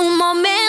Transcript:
Un momento